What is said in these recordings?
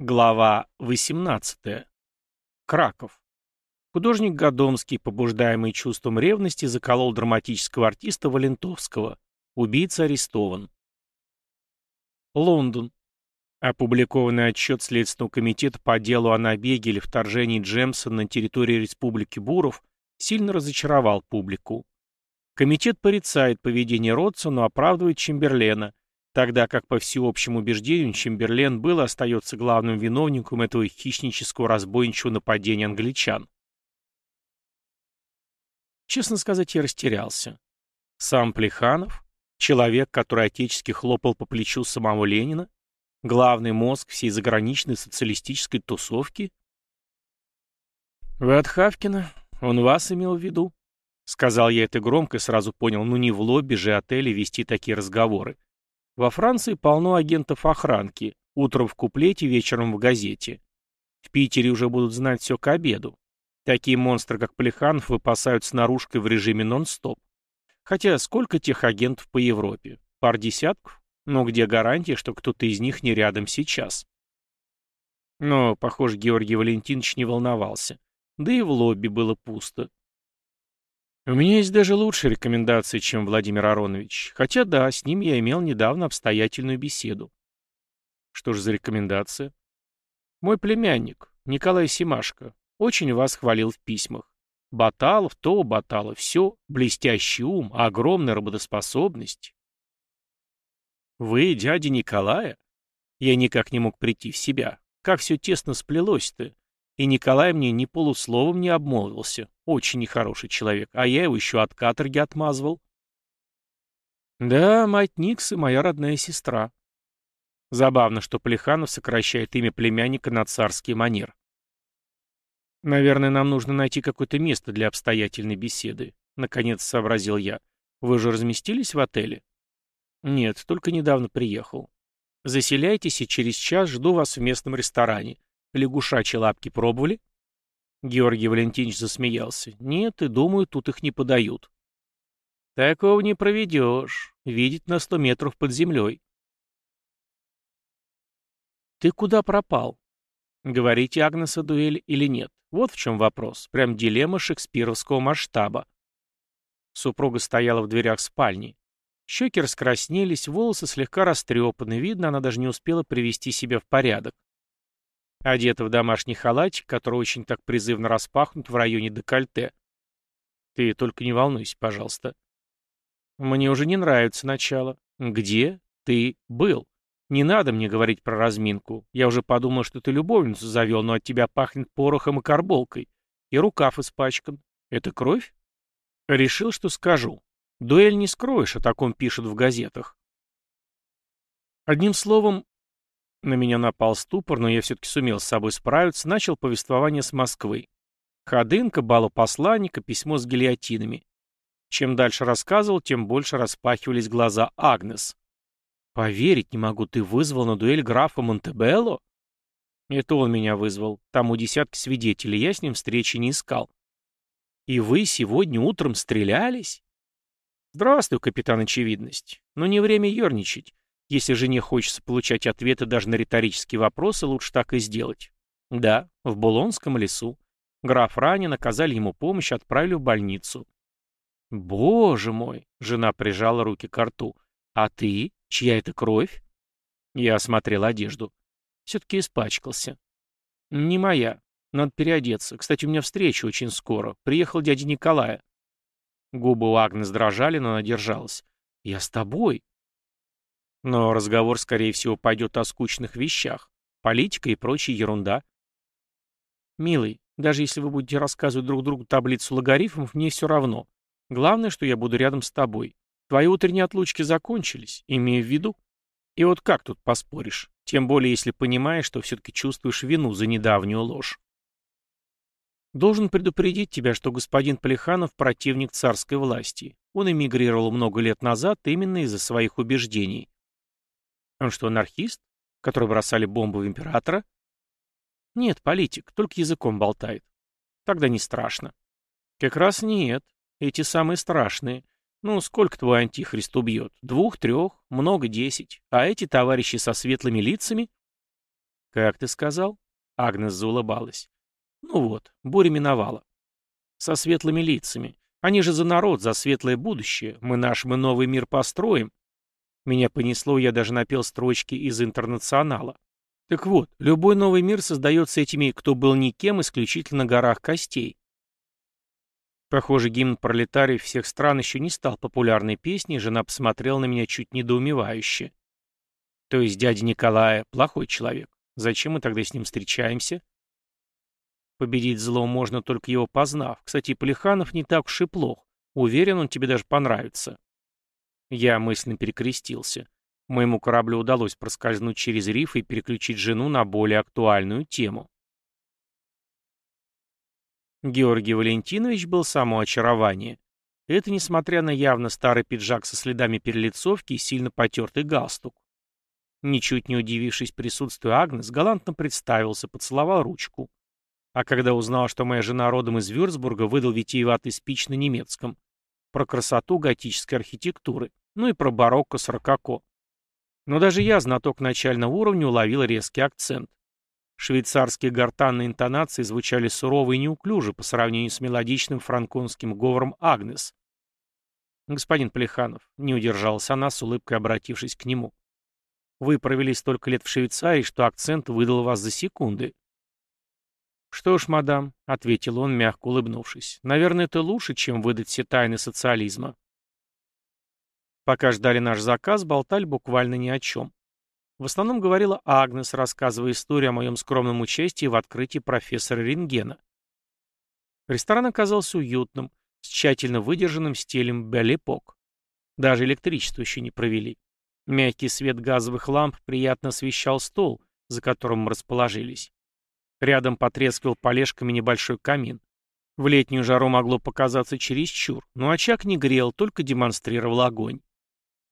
Глава 18. Краков. Художник Годомский, побуждаемый чувством ревности, заколол драматического артиста Валентовского. Убийца арестован. Лондон. Опубликованный отчет Следственного комитета по делу о набеге или вторжении Джемсона на территорию Республики Буров сильно разочаровал публику. Комитет порицает поведение Ротса, но оправдывает Чемберлена – тогда как по всеобщему убеждению Чемберлен был и остается главным виновником этого хищнического разбойничего нападения англичан. Честно сказать, я растерялся. Сам Плеханов, человек, который отечески хлопал по плечу самого Ленина, главный мозг всей заграничной социалистической тусовки? «Вы от Хавкина? Он вас имел в виду?» Сказал я это громко и сразу понял, ну не в лобби же отеля вести такие разговоры. Во Франции полно агентов охранки. Утром в куплете, вечером в газете. В Питере уже будут знать все к обеду. Такие монстры, как Плеханов, выпасаются наружкой в режиме нон-стоп. Хотя сколько тех агентов по Европе? Пар десятков? Но где гарантия, что кто-то из них не рядом сейчас? Но, похоже, Георгий Валентинович не волновался. Да и в лобби было пусто. У меня есть даже лучшие рекомендации, чем Владимир Аронович. Хотя да, с ним я имел недавно обстоятельную беседу. Что же за рекомендация? Мой племянник, Николай Симашко, очень вас хвалил в письмах. Баталов, то Баталов, все, блестящий ум, огромная работоспособность. Вы, дядя Николая? Я никак не мог прийти в себя. Как все тесно сплелось-то. И Николай мне ни полусловом не обмолвился. Очень нехороший человек. А я его еще от каторги отмазывал. Да, мать Никсы моя родная сестра. Забавно, что Плеханов сокращает имя племянника на царский манер. Наверное, нам нужно найти какое-то место для обстоятельной беседы. Наконец сообразил я. Вы же разместились в отеле? Нет, только недавно приехал. Заселяйтесь, и через час жду вас в местном ресторане. Лягушачьи лапки пробовали? Георгий Валентинович засмеялся. Нет, и думаю, тут их не подают. Такого не проведешь. Видеть на сто метров под землей. Ты куда пропал? Говорите Агнеса дуэль или нет? Вот в чем вопрос. Прям дилемма шекспировского масштаба. Супруга стояла в дверях спальни. Щеки раскраснелись, волосы слегка растрепаны. Видно, она даже не успела привести себя в порядок. Одета в домашний халатик, который очень так призывно распахнут в районе декольте. Ты только не волнуйся, пожалуйста. Мне уже не нравится начало. Где ты был? Не надо мне говорить про разминку. Я уже подумал, что ты любовницу завел, но от тебя пахнет порохом и карболкой. И рукав испачкан. Это кровь? Решил, что скажу. Дуэль не скроешь, о таком пишут в газетах. Одним словом, на меня напал ступор, но я все-таки сумел с собой справиться, начал повествование с Москвы. Ходынка, балу посланника, письмо с гильотинами. Чем дальше рассказывал, тем больше распахивались глаза Агнес. «Поверить не могу, ты вызвал на дуэль графа Монтебелло?» «Это он меня вызвал. Там у десятки свидетелей, я с ним встречи не искал». «И вы сегодня утром стрелялись?» «Здравствуй, капитан Очевидность. Но не время ерничать. Если жене хочется получать ответы даже на риторические вопросы, лучше так и сделать. Да, в Булонском лесу. Граф ранен, оказали ему помощь, отправили в больницу. Боже мой! Жена прижала руки к рту. А ты? Чья это кровь? Я осмотрел одежду. Все-таки испачкался. Не моя. Надо переодеться. Кстати, у меня встреча очень скоро. Приехал дядя Николая. Губы у Агнес дрожали, но она держалась. «Я с тобой», но разговор, скорее всего, пойдет о скучных вещах. Политика и прочая ерунда. Милый, даже если вы будете рассказывать друг другу таблицу логарифмов, мне все равно. Главное, что я буду рядом с тобой. Твои утренние отлучки закончились, имея в виду. И вот как тут поспоришь? Тем более, если понимаешь, что все-таки чувствуешь вину за недавнюю ложь. Должен предупредить тебя, что господин Полиханов противник царской власти. Он эмигрировал много лет назад именно из-за своих убеждений. Он что, анархист? Который бросали бомбу в императора? Нет, политик, только языком болтает. Тогда не страшно. Как раз нет. Эти самые страшные. Ну, сколько твой антихрист убьет? Двух, трех, много, десять. А эти товарищи со светлыми лицами? «Как ты сказал?» — Агнес заулыбалась. «Ну вот, буря миновала. Со светлыми лицами. Они же за народ, за светлое будущее. Мы наш, мы новый мир построим». Меня понесло, я даже напел строчки из «Интернационала». Так вот, любой новый мир создается этими, кто был никем, исключительно горах костей. Похоже, гимн пролетариев всех стран еще не стал популярной песней, жена посмотрела на меня чуть недоумевающе. То есть дядя Николая плохой человек. Зачем мы тогда с ним встречаемся? Победить зло можно только его познав. Кстати, Полиханов не так уж и плох. Уверен, он тебе даже понравится. Я мысленно перекрестился. Моему кораблю удалось проскользнуть через риф и переключить жену на более актуальную тему. Георгий Валентинович был само очарование. Это несмотря на явно старый пиджак со следами перелицовки и сильно потертый галстук. Ничуть не удивившись присутствию Агнес, галантно представился, поцеловал ручку. А когда узнал, что моя жена родом из Вюрцбурга, выдал витиеватый спич на немецком. Про красоту готической архитектуры, ну и про барокко с рококо. Но даже я, знаток начального уровня, уловил резкий акцент. Швейцарские гортанные интонации звучали сурово и неуклюже по сравнению с мелодичным франконским говором Агнес. «Господин Плеханов», — не удержался она, с улыбкой обратившись к нему. «Вы провели столько лет в Швейцарии, что акцент выдал вас за секунды». «Что ж, мадам», — ответил он, мягко улыбнувшись, — «наверное, это лучше, чем выдать все тайны социализма». Пока ждали наш заказ, болтали буквально ни о чем. В основном говорила Агнес, рассказывая историю о моем скромном участии в открытии профессора Рентгена. Ресторан оказался уютным, с тщательно выдержанным стилем Беллипок. Даже электричество еще не провели. Мягкий свет газовых ламп приятно освещал стол, за которым мы расположились. Рядом потрескивал полежками небольшой камин. В летнюю жару могло показаться чересчур, но очаг не грел, только демонстрировал огонь.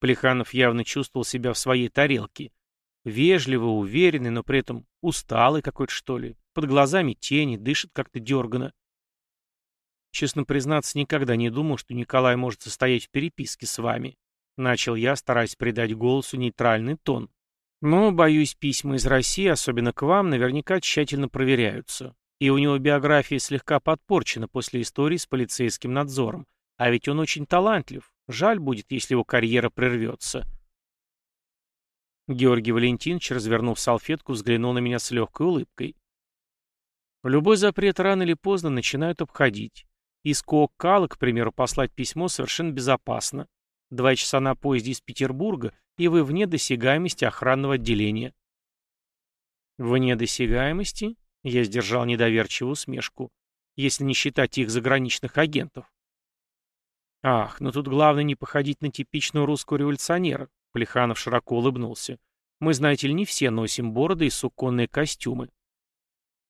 Плеханов явно чувствовал себя в своей тарелке. Вежливый, уверенный, но при этом усталый какой-то, что ли. Под глазами тени, дышит как-то дергано. Честно признаться, никогда не думал, что Николай может состоять в переписке с вами. Начал я, стараясь придать голосу нейтральный тон. Но, боюсь, письма из России, особенно к вам, наверняка тщательно проверяются. И у него биография слегка подпорчена после истории с полицейским надзором. А ведь он очень талантлив. Жаль будет, если его карьера прервется. Георгий Валентинович, развернув салфетку, взглянул на меня с легкой улыбкой. Любой запрет рано или поздно начинают обходить. Из Кооккала, к примеру, послать письмо совершенно безопасно. Два часа на поезде из Петербурга, и вы вне досягаемости охранного отделения. Вне досягаемости? Я сдержал недоверчивую усмешку. Если не считать их заграничных агентов. Ах, но тут главное не походить на типичного русского революционера. Плеханов широко улыбнулся. Мы, знаете ли, не все носим бороды и суконные костюмы.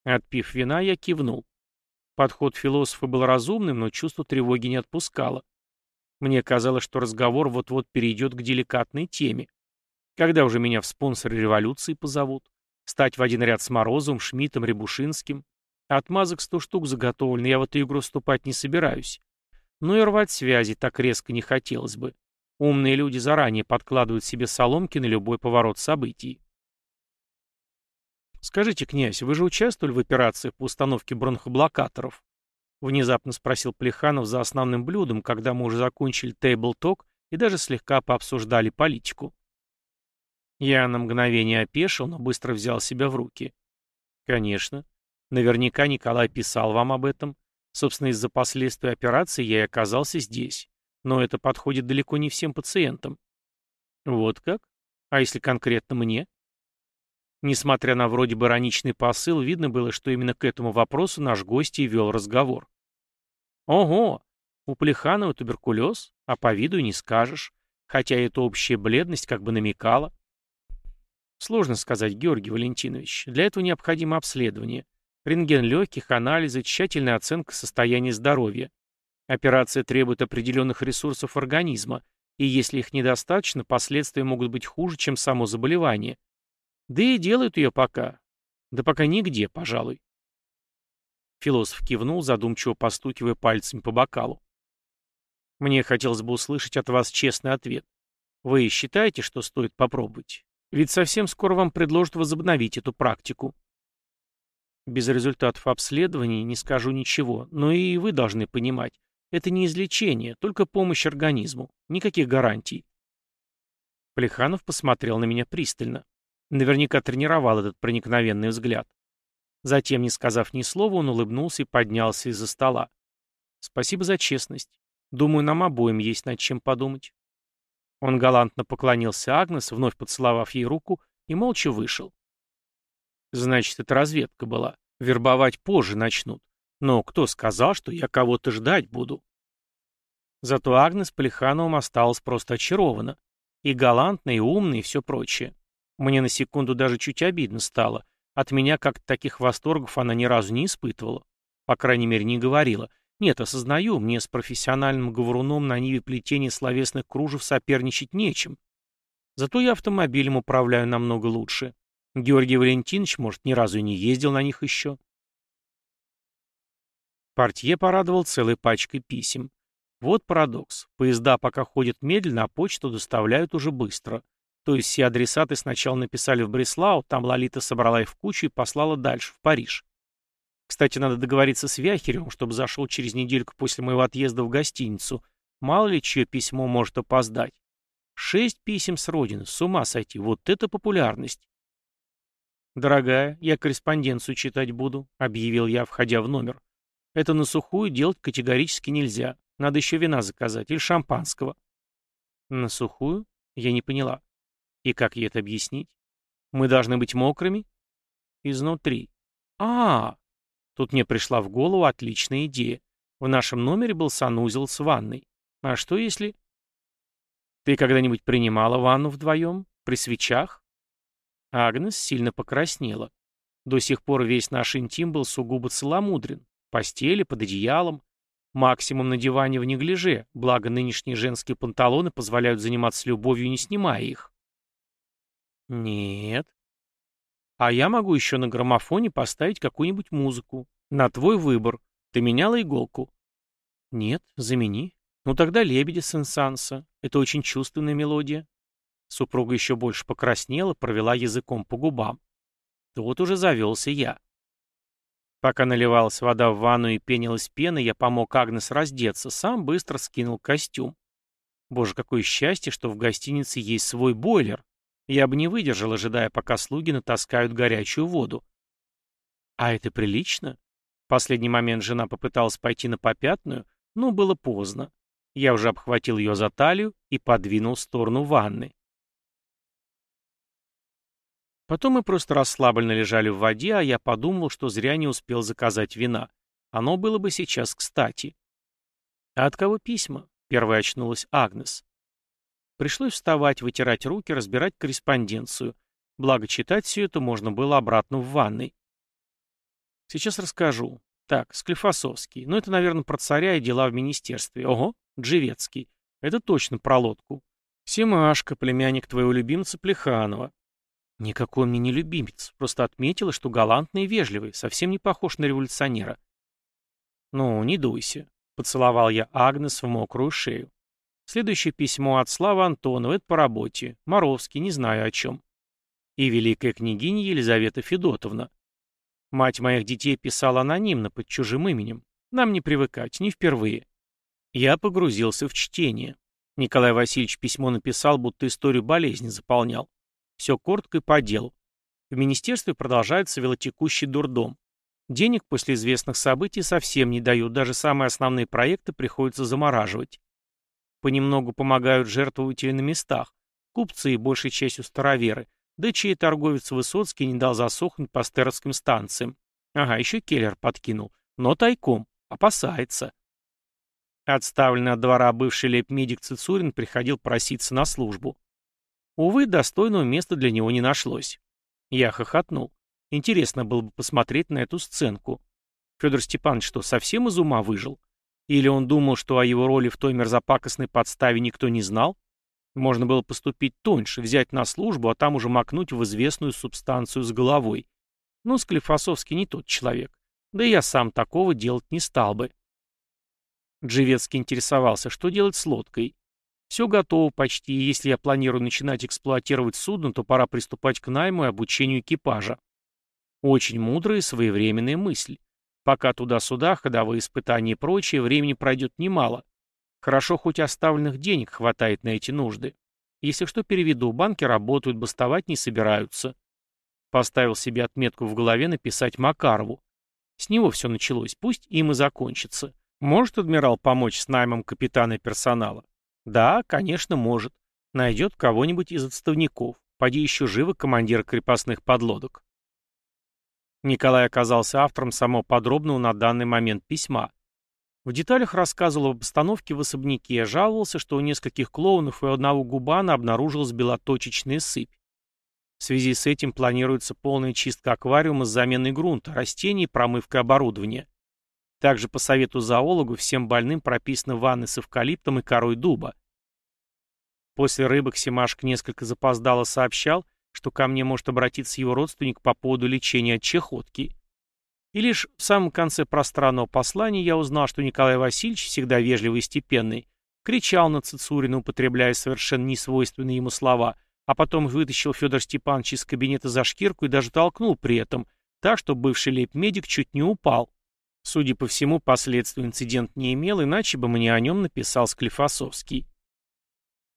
Отпив вина, я кивнул. Подход философа был разумным, но чувство тревоги не отпускало. Мне казалось, что разговор вот-вот перейдет к деликатной теме. Когда уже меня в спонсоры революции позовут? Стать в один ряд с Морозовым, Шмидтом, Рябушинским? Отмазок сто штук заготовлено, я в эту игру вступать не собираюсь. Но и рвать связи так резко не хотелось бы. Умные люди заранее подкладывают себе соломки на любой поворот событий. «Скажите, князь, вы же участвовали в операциях по установке бронхоблокаторов?» Внезапно спросил Плеханов за основным блюдом, когда мы уже закончили тейбл-ток и даже слегка пообсуждали политику. Я на мгновение опешил, но быстро взял себя в руки. «Конечно. Наверняка Николай писал вам об этом. Собственно, из-за последствий операции я и оказался здесь. Но это подходит далеко не всем пациентам. Вот как? А если конкретно мне? Несмотря на вроде бы ироничный посыл, видно было, что именно к этому вопросу наш гость и вел разговор. Ого! У Плеханова туберкулез, а по виду не скажешь. Хотя эта общая бледность как бы намекала. Сложно сказать, Георгий Валентинович. Для этого необходимо обследование. Рентген легких, анализы, тщательная оценка состояния здоровья. Операция требует определенных ресурсов организма, и если их недостаточно, последствия могут быть хуже, чем само заболевание. Да и делают ее пока. Да пока нигде, пожалуй. Философ кивнул, задумчиво постукивая пальцами по бокалу. Мне хотелось бы услышать от вас честный ответ. Вы считаете, что стоит попробовать? Ведь совсем скоро вам предложат возобновить эту практику. Без результатов обследований не скажу ничего, но и вы должны понимать, это не излечение, только помощь организму, никаких гарантий. Плеханов посмотрел на меня пристально. Наверняка тренировал этот проникновенный взгляд. Затем, не сказав ни слова, он улыбнулся и поднялся из-за стола. «Спасибо за честность. Думаю, нам обоим есть над чем подумать». Он галантно поклонился Агнес, вновь поцеловав ей руку, и молча вышел. Значит, это разведка была. Вербовать позже начнут. Но кто сказал, что я кого-то ждать буду? Зато Агнес Полихановым осталась просто очарована. И галантная, и умная, и все прочее. Мне на секунду даже чуть обидно стало. От меня как-то таких восторгов она ни разу не испытывала. По крайней мере, не говорила. Нет, осознаю, мне с профессиональным говоруном на ниве плетения словесных кружев соперничать нечем. Зато я автомобилем управляю намного лучше. Георгий Валентинович, может, ни разу не ездил на них еще. Портье порадовал целой пачкой писем. Вот парадокс. Поезда пока ходят медленно, а почту доставляют уже быстро. То есть все адресаты сначала написали в Бреслау, там Лолита собрала их в кучу и послала дальше, в Париж. Кстати, надо договориться с Вяхеревым, чтобы зашел через недельку после моего отъезда в гостиницу. Мало ли, чье письмо может опоздать. Шесть писем с родины, с ума сойти, вот это популярность. «Дорогая, я корреспонденцию читать буду», — объявил я, входя в номер. «Это на сухую делать категорически нельзя. Надо еще вина заказать или шампанского». «На сухую?» Я не поняла. «И как ей это объяснить? Мы должны быть мокрыми?» «Изнутри». А, -а, а Тут мне пришла в голову отличная идея. В нашем номере был санузел с ванной. А что если... Ты когда-нибудь принимала ванну вдвоем? При свечах? Агнес сильно покраснела. До сих пор весь наш интим был сугубо целомудрен. В постели, под одеялом. Максимум на диване в неглиже, благо нынешние женские панталоны позволяют заниматься любовью, не снимая их. Нет. А я могу еще на граммофоне поставить какую-нибудь музыку. На твой выбор. Ты меняла иголку? Нет, замени. Ну тогда «Лебеди» Сен-Санса. Это очень чувственная мелодия. Супруга еще больше покраснела, провела языком по губам. Тут уже завелся я. Пока наливалась вода в ванну и пенилась пена, я помог Агнес раздеться, сам быстро скинул костюм. Боже, какое счастье, что в гостинице есть свой бойлер. Я бы не выдержал, ожидая, пока слуги натаскают горячую воду. А это прилично? В последний момент жена попыталась пойти на попятную, но было поздно. Я уже обхватил ее за талию и подвинул в сторону ванны. Потом мы просто расслабленно лежали в воде, а я подумал, что зря не успел заказать вина. Оно было бы сейчас кстати. «А от кого письма?» — первая очнулась Агнес. Пришлось вставать, вытирать руки, разбирать корреспонденцию. Благо, читать все это можно было обратно в ванной. Сейчас расскажу. Так, Склифосовский. Ну, это, наверное, про царя и дела в министерстве. Ого, Джевецкий. Это точно про лодку. Семашка, племянник твоего любимца Плеханова. Никакой мне не любимец, просто отметила, что галантный и вежливый, совсем не похож на революционера. Ну, не дуйся. Поцеловал я Агнес в мокрую шею. Следующее письмо от Славы Антонова, это по работе. Моровский, не знаю о чем. И великая княгиня Елизавета Федотовна. Мать моих детей писала анонимно, под чужим именем. Нам не привыкать, не впервые. Я погрузился в чтение. Николай Васильевич письмо написал, будто историю болезни заполнял. Все коротко и по делу. В министерстве продолжается велотекущий дурдом. Денег после известных событий совсем не дают, даже самые основные проекты приходится замораживать. Понемногу помогают жертвователи на местах, купцы и большей частью староверы, да чей торговец Высоцкий не дал засохнуть по стеровским станциям. Ага, еще Келлер подкинул, но тайком, опасается. Отставленный от двора бывший лейб-медик Цицурин приходил проситься на службу. Увы, достойного места для него не нашлось. Я хохотнул. Интересно было бы посмотреть на эту сценку. Федор Степанович что, совсем из ума выжил? Или он думал, что о его роли в той мерзопакостной подставе никто не знал? Можно было поступить тоньше, взять на службу, а там уже макнуть в известную субстанцию с головой. Но Склифосовский не тот человек. Да и я сам такого делать не стал бы. Джевецкий интересовался, что делать с лодкой. Все готово почти, и если я планирую начинать эксплуатировать судно, то пора приступать к найму и обучению экипажа. Очень мудрая и своевременная мысль. Пока туда-сюда, ходовые испытания и прочее, времени пройдет немало. Хорошо, хоть оставленных денег хватает на эти нужды. Если что, переведу, банки работают, бастовать не собираются. Поставил себе отметку в голове написать Макарову. С него все началось, пусть им и закончится. Может адмирал помочь с наймом капитана и персонала? Да, конечно, может. Найдет кого-нибудь из отставников. Поди еще живы командир крепостных подлодок. Николай оказался автором самого подробного на данный момент письма. В деталях рассказывал об обстановке в особняке, жаловался, что у нескольких клоунов и у одного губана обнаружилась белоточечная сыпь. В связи с этим планируется полная чистка аквариума с заменой грунта, растений промывкой оборудования. Также по совету зоологу всем больным прописаны ванны с эвкалиптом и корой дуба. После рыбок Семашк несколько запоздало сообщал, что ко мне может обратиться его родственник по поводу лечения от чехотки. И лишь в самом конце пространного послания я узнал, что Николай Васильевич, всегда вежливый и степенный, кричал на Цицурина, употребляя совершенно несвойственные ему слова, а потом вытащил Федор Степанович из кабинета за шкирку и даже толкнул при этом, так что бывший лейб-медик чуть не упал. Судя по всему, последствий инцидент не имел, иначе бы мне о нем написал Склифосовский.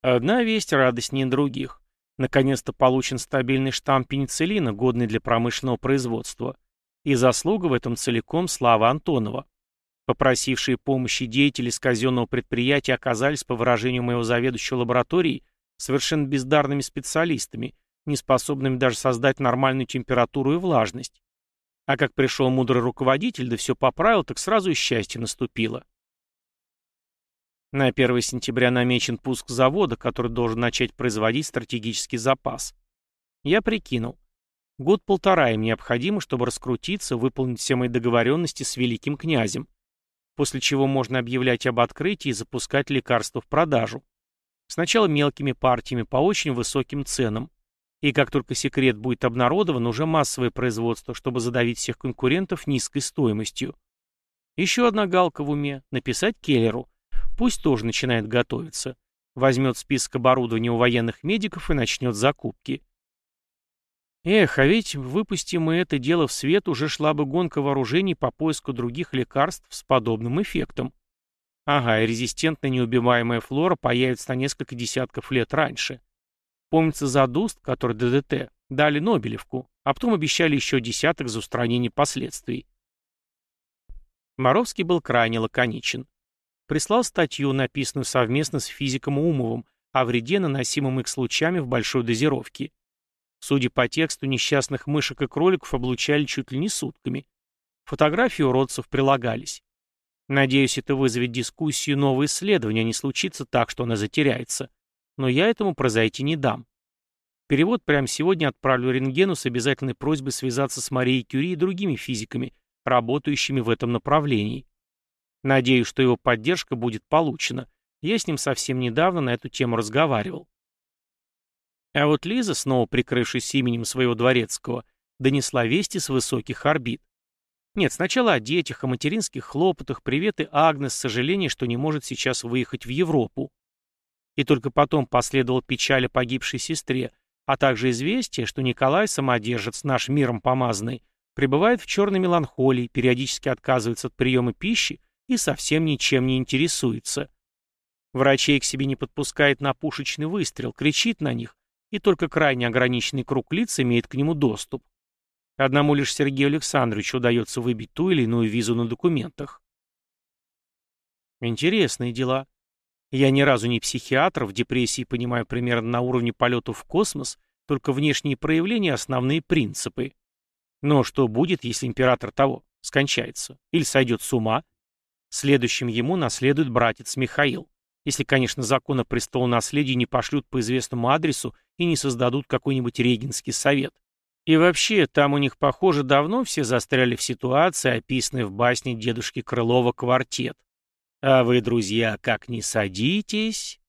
Одна весть радостнее других. Наконец-то получен стабильный штамм пенициллина, годный для промышленного производства. И заслуга в этом целиком слава Антонова. Попросившие помощи деятели с казенного предприятия оказались, по выражению моего заведующего лабораторией, совершенно бездарными специалистами, не способными даже создать нормальную температуру и влажность. А как пришел мудрый руководитель, да все поправил, так сразу и счастье наступило. На 1 сентября намечен пуск завода, который должен начать производить стратегический запас. Я прикинул. Год-полтора им необходимо, чтобы раскрутиться, выполнить все мои договоренности с великим князем. После чего можно объявлять об открытии и запускать лекарства в продажу. Сначала мелкими партиями по очень высоким ценам. И как только секрет будет обнародован, уже массовое производство, чтобы задавить всех конкурентов низкой стоимостью. Еще одна галка в уме – написать Келлеру. Пусть тоже начинает готовиться. Возьмет список оборудования у военных медиков и начнет закупки. Эх, а ведь выпустим мы это дело в свет, уже шла бы гонка вооружений по поиску других лекарств с подобным эффектом. Ага, и резистентная неубиваемая флора появится на несколько десятков лет раньше. Помнится задуст, который ДДТ, дали Нобелевку, а потом обещали еще десяток за устранение последствий. Моровский был крайне лаконичен. Прислал статью, написанную совместно с физиком Умовым, о вреде, наносимом их лучами в большой дозировке. Судя по тексту, несчастных мышек и кроликов облучали чуть ли не сутками. Фотографии уродцев прилагались. Надеюсь, это вызовет дискуссию новое исследование, а не случится так, что она затеряется но я этому произойти не дам. Перевод прямо сегодня отправлю рентгену с обязательной просьбой связаться с Марией Кюри и другими физиками, работающими в этом направлении. Надеюсь, что его поддержка будет получена. Я с ним совсем недавно на эту тему разговаривал. А вот Лиза, снова прикрывшись именем своего дворецкого, донесла вести с высоких орбит. Нет, сначала о детях, о материнских хлопотах, приветы Агнес, сожаление, что не может сейчас выехать в Европу. И только потом последовал печаль о погибшей сестре, а также известие, что Николай Самодержец, наш миром помазанный, пребывает в черной меланхолии, периодически отказывается от приема пищи и совсем ничем не интересуется. Врачей к себе не подпускает на пушечный выстрел, кричит на них, и только крайне ограниченный круг лиц имеет к нему доступ. Одному лишь Сергею Александровичу удается выбить ту или иную визу на документах. Интересные дела. Я ни разу не психиатр, в депрессии понимаю примерно на уровне полетов в космос, только внешние проявления — основные принципы. Но что будет, если император того скончается? Или сойдет с ума? Следующим ему наследует братец Михаил. Если, конечно, закон о престолонаследии не пошлют по известному адресу и не создадут какой-нибудь регенский совет. И вообще, там у них, похоже, давно все застряли в ситуации, описанной в басне дедушки Крылова «Квартет». А вы, друзья, как не садитесь,